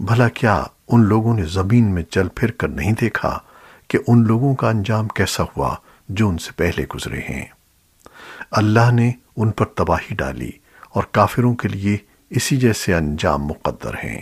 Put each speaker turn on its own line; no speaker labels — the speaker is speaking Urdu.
بھلا کیا ان لوگوں نے زمین میں چل پھر کر نہیں دیکھا کہ ان لوگوں کا انجام کیسا ہوا جو ان سے پہلے گزرے ہیں؟ اللہ نے ان پر تباہی ڈالی اور کافروں کے لیے اسی جیسے انجام مقدر ہیں۔